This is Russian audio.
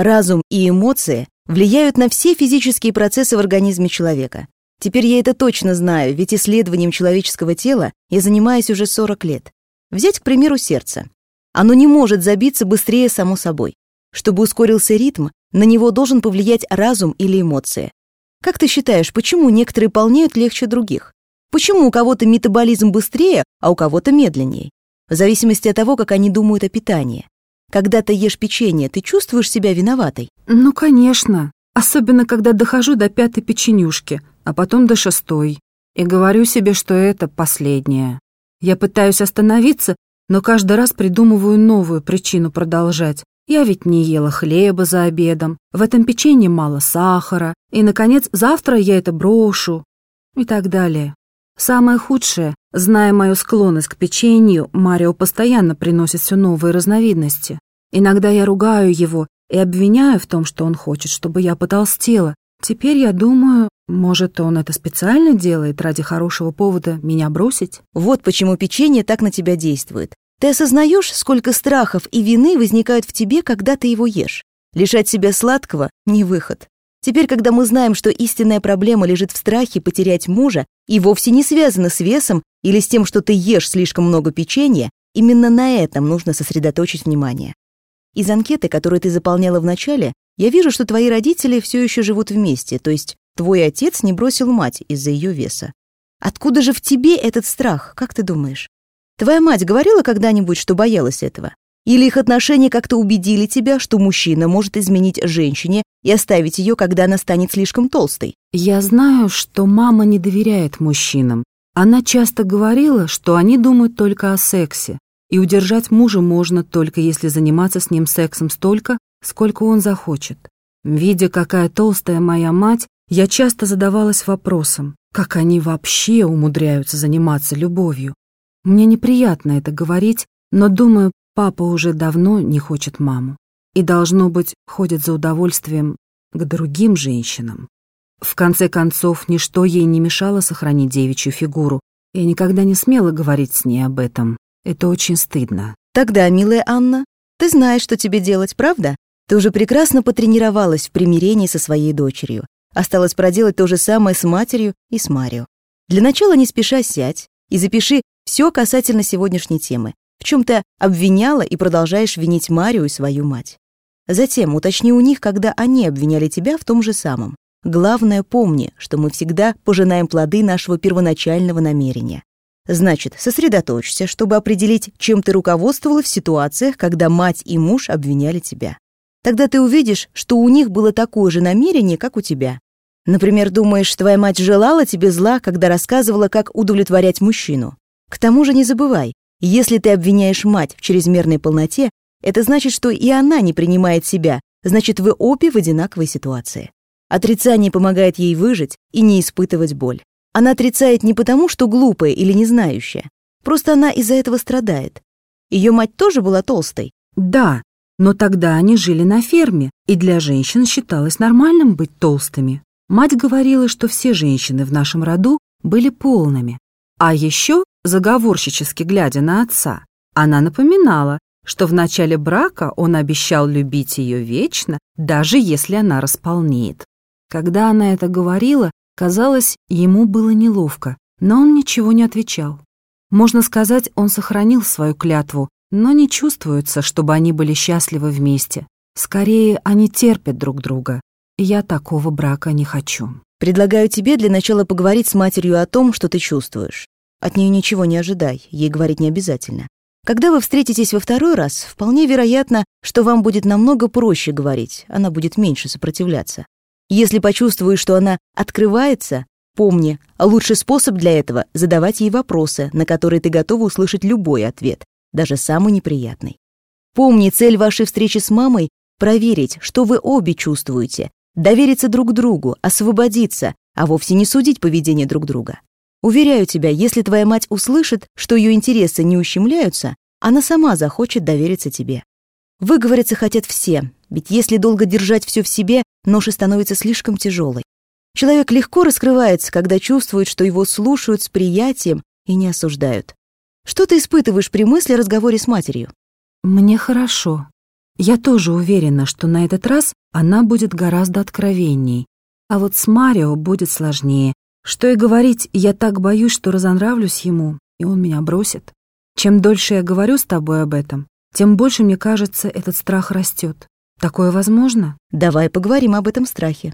Разум и эмоции влияют на все физические процессы в организме человека. Теперь я это точно знаю, ведь исследованием человеческого тела я занимаюсь уже 40 лет. Взять, к примеру, сердце. Оно не может забиться быстрее само собой. Чтобы ускорился ритм, на него должен повлиять разум или эмоции. Как ты считаешь, почему некоторые полнеют легче других? Почему у кого-то метаболизм быстрее, а у кого-то медленнее? В зависимости от того, как они думают о питании. Когда ты ешь печенье, ты чувствуешь себя виноватой? Ну, конечно. Особенно, когда дохожу до пятой печенюшки, а потом до шестой. И говорю себе, что это последнее. Я пытаюсь остановиться, но каждый раз придумываю новую причину продолжать. Я ведь не ела хлеба за обедом, в этом печенье мало сахара, и, наконец, завтра я это брошу, и так далее. Самое худшее, зная мою склонность к печенью, Марио постоянно приносит все новые разновидности. Иногда я ругаю его и обвиняю в том, что он хочет, чтобы я потолстела. Теперь я думаю, может, он это специально делает ради хорошего повода меня бросить? Вот почему печенье так на тебя действует. Ты осознаешь, сколько страхов и вины возникают в тебе, когда ты его ешь? Лишать себя сладкого — не выход. Теперь, когда мы знаем, что истинная проблема лежит в страхе потерять мужа и вовсе не связана с весом или с тем, что ты ешь слишком много печенья, именно на этом нужно сосредоточить внимание. Из анкеты, которую ты заполняла в начале, я вижу, что твои родители все еще живут вместе, то есть твой отец не бросил мать из-за ее веса. Откуда же в тебе этот страх, как ты думаешь? Твоя мать говорила когда-нибудь, что боялась этого? Или их отношения как-то убедили тебя, что мужчина может изменить женщине и оставить ее, когда она станет слишком толстой? Я знаю, что мама не доверяет мужчинам. Она часто говорила, что они думают только о сексе, и удержать мужа можно только если заниматься с ним сексом столько, сколько он захочет. Видя, какая толстая моя мать, я часто задавалась вопросом, как они вообще умудряются заниматься любовью. Мне неприятно это говорить, но, думаю, папа уже давно не хочет маму. И, должно быть, ходит за удовольствием к другим женщинам. В конце концов, ничто ей не мешало сохранить девичью фигуру. Я никогда не смела говорить с ней об этом. Это очень стыдно. Тогда, милая Анна, ты знаешь, что тебе делать, правда? Ты уже прекрасно потренировалась в примирении со своей дочерью. Осталось проделать то же самое с матерью и с Марио. Для начала не спеша сядь и запиши все касательно сегодняшней темы. В чем ты обвиняла и продолжаешь винить Марию и свою мать. Затем уточни у них, когда они обвиняли тебя в том же самом. Главное, помни, что мы всегда пожинаем плоды нашего первоначального намерения. Значит, сосредоточься, чтобы определить, чем ты руководствовала в ситуациях, когда мать и муж обвиняли тебя. Тогда ты увидишь, что у них было такое же намерение, как у тебя. Например, думаешь, твоя мать желала тебе зла, когда рассказывала, как удовлетворять мужчину. К тому же не забывай, если ты обвиняешь мать в чрезмерной полноте, это значит, что и она не принимает себя, значит, вы обе в одинаковой ситуации. Отрицание помогает ей выжить и не испытывать боль. Она отрицает не потому, что глупая или не знающая. Просто она из-за этого страдает. Ее мать тоже была толстой? Да, но тогда они жили на ферме, и для женщин считалось нормальным быть толстыми. Мать говорила, что все женщины в нашем роду были полными. А еще, заговорщически глядя на отца, она напоминала, что в начале брака он обещал любить ее вечно, даже если она располнеет. Когда она это говорила, казалось, ему было неловко, но он ничего не отвечал. Можно сказать, он сохранил свою клятву, но не чувствуется, чтобы они были счастливы вместе. Скорее, они терпят друг друга. Я такого брака не хочу. Предлагаю тебе для начала поговорить с матерью о том, что ты чувствуешь. От нее ничего не ожидай, ей говорить не обязательно. Когда вы встретитесь во второй раз, вполне вероятно, что вам будет намного проще говорить, она будет меньше сопротивляться. Если почувствуешь, что она открывается, помни, лучший способ для этого — задавать ей вопросы, на которые ты готова услышать любой ответ, даже самый неприятный. Помни, цель вашей встречи с мамой — проверить, что вы обе чувствуете, довериться друг другу, освободиться, а вовсе не судить поведение друг друга. Уверяю тебя, если твоя мать услышит, что ее интересы не ущемляются, она сама захочет довериться тебе. Выговориться хотят все, ведь если долго держать все в себе, ноша становится слишком тяжелой. Человек легко раскрывается, когда чувствует, что его слушают с приятием и не осуждают. Что ты испытываешь при мысли о разговоре с матерью? Мне хорошо. Я тоже уверена, что на этот раз она будет гораздо откровенней. А вот с Марио будет сложнее. Что и говорить, я так боюсь, что разонравлюсь ему, и он меня бросит. Чем дольше я говорю с тобой об этом, тем больше, мне кажется, этот страх растет. Такое возможно? Давай поговорим об этом страхе.